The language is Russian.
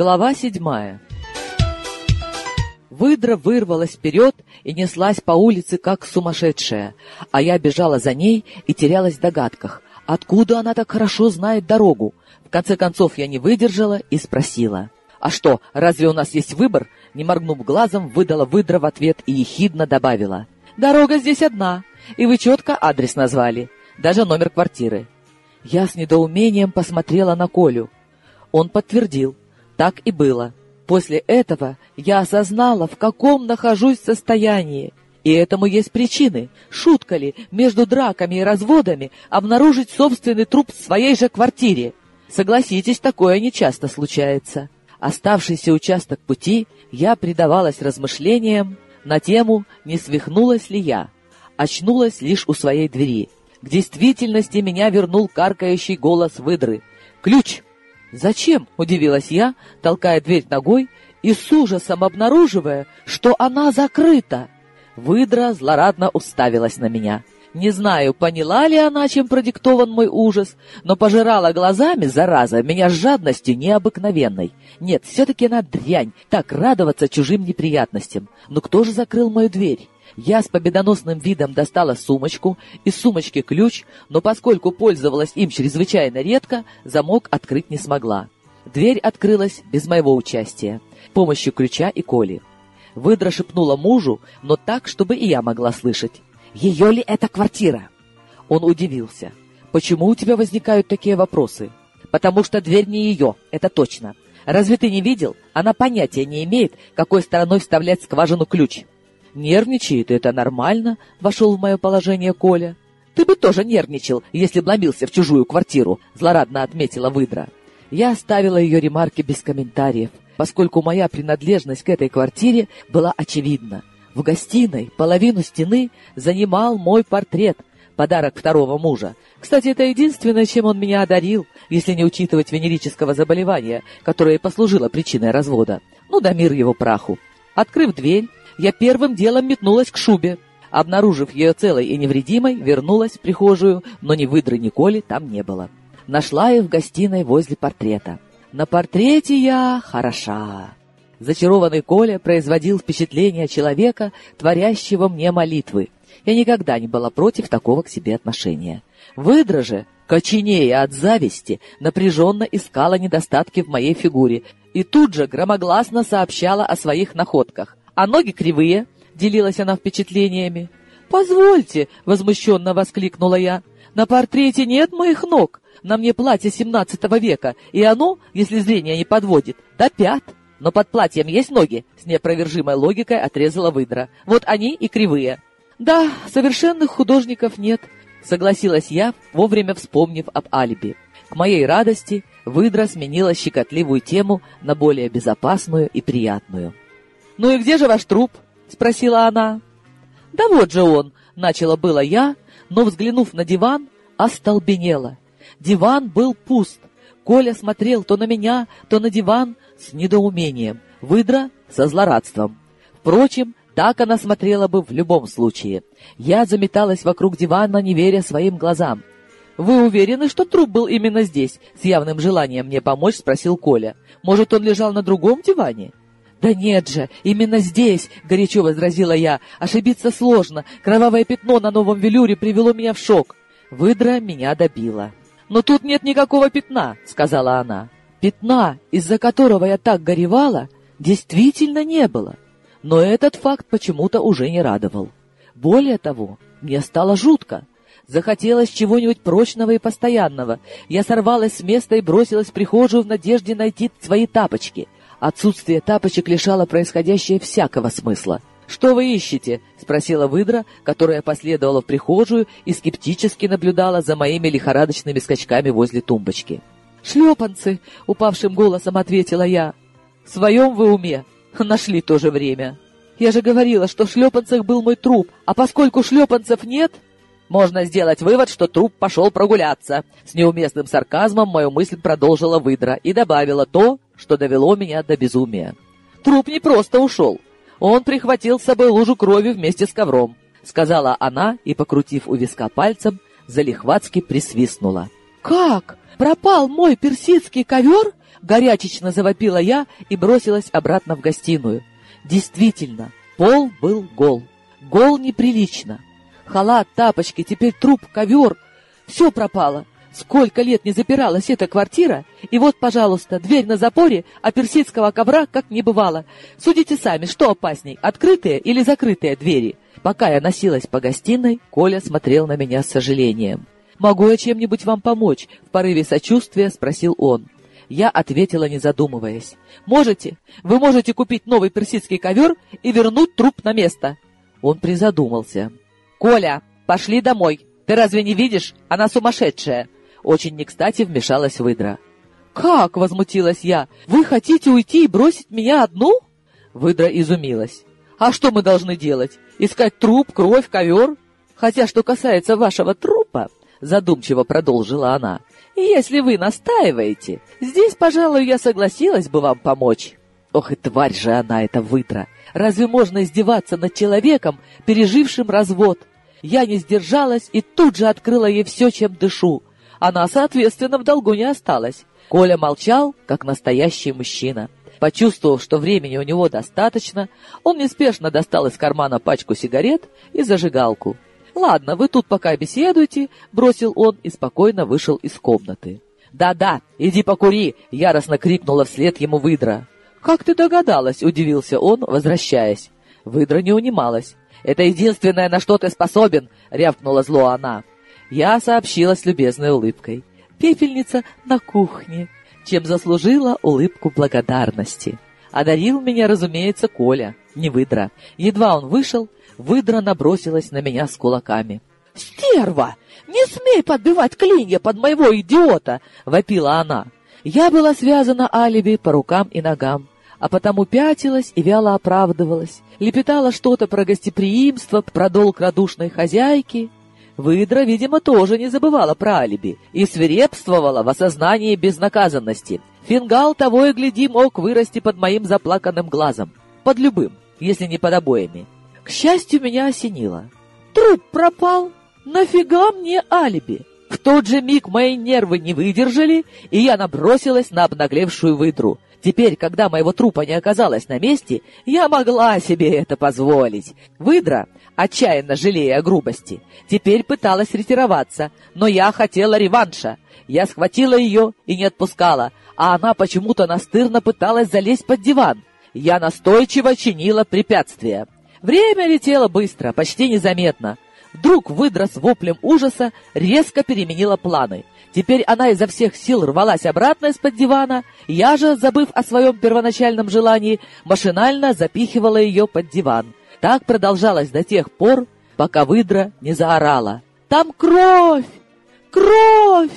Глава седьмая. Выдра вырвалась вперед и неслась по улице, как сумасшедшая, а я бежала за ней и терялась в догадках, откуда она так хорошо знает дорогу. В конце концов я не выдержала и спросила. «А что, разве у нас есть выбор?» Не моргнув глазом, выдала выдра в ответ и ехидно добавила. «Дорога здесь одна, и вы четко адрес назвали, даже номер квартиры». Я с недоумением посмотрела на Колю. Он подтвердил. Так и было. После этого я осознала, в каком нахожусь состоянии. И этому есть причины. Шутка ли между драками и разводами обнаружить собственный труп в своей же квартире? Согласитесь, такое нечасто случается. Оставшийся участок пути я предавалась размышлениям на тему, не свихнулась ли я. Очнулась лишь у своей двери. К действительности меня вернул каркающий голос выдры. «Ключ!» «Зачем?» — удивилась я, толкая дверь ногой и с ужасом обнаруживая, что она закрыта. Выдра злорадно уставилась на меня. Не знаю, поняла ли она, чем продиктован мой ужас, но пожирала глазами, зараза, меня с жадностью необыкновенной. Нет, все-таки она дрянь, так радоваться чужим неприятностям. Но кто же закрыл мою дверь? Я с победоносным видом достала сумочку, из сумочки ключ, но поскольку пользовалась им чрезвычайно редко, замок открыть не смогла. Дверь открылась без моего участия, помощью ключа и Коли. Выдра шепнула мужу, но так, чтобы и я могла слышать. «Ее ли это квартира?» Он удивился. «Почему у тебя возникают такие вопросы?» «Потому что дверь не ее, это точно. Разве ты не видел? Она понятия не имеет, какой стороной вставлять скважину ключ». «Нервничает, это нормально», — вошел в мое положение Коля. «Ты бы тоже нервничал, если б ломился в чужую квартиру», — злорадно отметила выдра. Я оставила ее ремарки без комментариев, поскольку моя принадлежность к этой квартире была очевидна. В гостиной половину стены занимал мой портрет, подарок второго мужа. Кстати, это единственное, чем он меня одарил, если не учитывать венерического заболевания, которое послужило причиной развода. Ну да мир его праху. Открыв дверь, я первым делом метнулась к шубе. Обнаружив ее целой и невредимой, вернулась в прихожую, но ни выдры, ни Коли там не было. Нашла ее в гостиной возле портрета. На портрете я хороша. Зачарованный Коля производил впечатление человека, творящего мне молитвы. Я никогда не была против такого к себе отношения. Выдра же, коченея от зависти, напряженно искала недостатки в моей фигуре и тут же громогласно сообщала о своих находках а ноги кривые», — делилась она впечатлениями. «Позвольте», — возмущенно воскликнула я, — «на портрете нет моих ног. На мне платье семнадцатого века, и оно, если зрение не подводит, до пят. Но под платьем есть ноги», — с неопровержимой логикой отрезала выдра. «Вот они и кривые». «Да, совершенных художников нет», — согласилась я, вовремя вспомнив об алиби. К моей радости выдра сменила щекотливую тему на более безопасную и приятную. «Ну и где же ваш труп?» — спросила она. «Да вот же он!» — начала было я, но, взглянув на диван, остолбенела. Диван был пуст. Коля смотрел то на меня, то на диван с недоумением, выдра со злорадством. Впрочем, так она смотрела бы в любом случае. Я заметалась вокруг дивана, не веря своим глазам. «Вы уверены, что труп был именно здесь?» С явным желанием мне помочь спросил Коля. «Может, он лежал на другом диване?» «Да нет же, именно здесь!» — горячо возразила я. «Ошибиться сложно. Кровавое пятно на новом велюре привело меня в шок. Выдра меня добила». «Но тут нет никакого пятна», — сказала она. «Пятна, из-за которого я так горевала, действительно не было. Но этот факт почему-то уже не радовал. Более того, мне стало жутко. Захотелось чего-нибудь прочного и постоянного. Я сорвалась с места и бросилась в прихожую в надежде найти свои тапочки — Отсутствие тапочек лишало происходящее всякого смысла. «Что вы ищете?» — спросила выдра, которая последовала в прихожую и скептически наблюдала за моими лихорадочными скачками возле тумбочки. «Шлепанцы!» — упавшим голосом ответила я. «В своем вы уме? Нашли то же время. Я же говорила, что в шлепанцах был мой труп, а поскольку шлепанцев нет...» Можно сделать вывод, что труп пошел прогуляться. С неуместным сарказмом мою мысль продолжила выдра и добавила то, что довело меня до безумия. Труп не просто ушел. Он прихватил с собой лужу крови вместе с ковром, сказала она и, покрутив у виска пальцем, залихватски присвистнула. «Как? Пропал мой персидский ковер?» Горячечно завопила я и бросилась обратно в гостиную. Действительно, пол был гол. Гол неприлично. Халат, тапочки, теперь труп, ковер. Все пропало. Сколько лет не запиралась эта квартира, и вот, пожалуйста, дверь на запоре, а персидского ковра как не бывало. Судите сами, что опасней, открытые или закрытые двери? Пока я носилась по гостиной, Коля смотрел на меня с сожалением. «Могу я чем-нибудь вам помочь?» — в порыве сочувствия спросил он. Я ответила, не задумываясь. «Можете? Вы можете купить новый персидский ковер и вернуть труп на место». Он призадумался. «Коля, пошли домой. Ты разве не видишь? Она сумасшедшая!» Очень не кстати вмешалась выдра. «Как?» — возмутилась я. «Вы хотите уйти и бросить меня одну?» Выдра изумилась. «А что мы должны делать? Искать труп, кровь, ковер? Хотя, что касается вашего трупа, — задумчиво продолжила она, — если вы настаиваете, здесь, пожалуй, я согласилась бы вам помочь». Ох и тварь же она, эта выдра! Разве можно издеваться над человеком, пережившим развод? Я не сдержалась и тут же открыла ей все, чем дышу. Она, соответственно, в долгу не осталась. Коля молчал, как настоящий мужчина. Почувствовав, что времени у него достаточно, он неспешно достал из кармана пачку сигарет и зажигалку. «Ладно, вы тут пока беседуйте», — бросил он и спокойно вышел из комнаты. «Да-да, иди покури!» — яростно крикнула вслед ему выдра. «Как ты догадалась?» — удивился он, возвращаясь. Выдра не унималась. «Это единственное, на что ты способен!» — рявкнула зло она. Я сообщила с любезной улыбкой. «Пепельница на кухне», чем заслужила улыбку благодарности. Одарил меня, разумеется, Коля, не выдра. Едва он вышел, выдра набросилась на меня с кулаками. «Стерва! Не смей подбивать клинья под моего идиота!» — вопила она. Я была связана алиби по рукам и ногам, а потому пятилась и вяло оправдывалась, лепетала что-то про гостеприимство, про долг радушной хозяйки. Выдра, видимо, тоже не забывала про алиби и свирепствовала в осознании безнаказанности. Фингал того и гляди мог вырасти под моим заплаканным глазом. Под любым, если не под обоями. К счастью, меня осенило. Труп пропал. Нафига мне алиби? В тот же миг мои нервы не выдержали, и я набросилась на обнаглевшую выдру. Теперь, когда моего трупа не оказалось на месте, я могла себе это позволить. Выдра, отчаянно жалея о грубости, теперь пыталась ретироваться, но я хотела реванша. Я схватила ее и не отпускала, а она почему-то настырно пыталась залезть под диван. Я настойчиво чинила препятствия. Время летело быстро, почти незаметно. Вдруг выдра с воплем ужаса резко переменила планы. Теперь она изо всех сил рвалась обратно из-под дивана, я же, забыв о своем первоначальном желании, машинально запихивала ее под диван. Так продолжалось до тех пор, пока выдра не заорала. «Там кровь! Кровь!»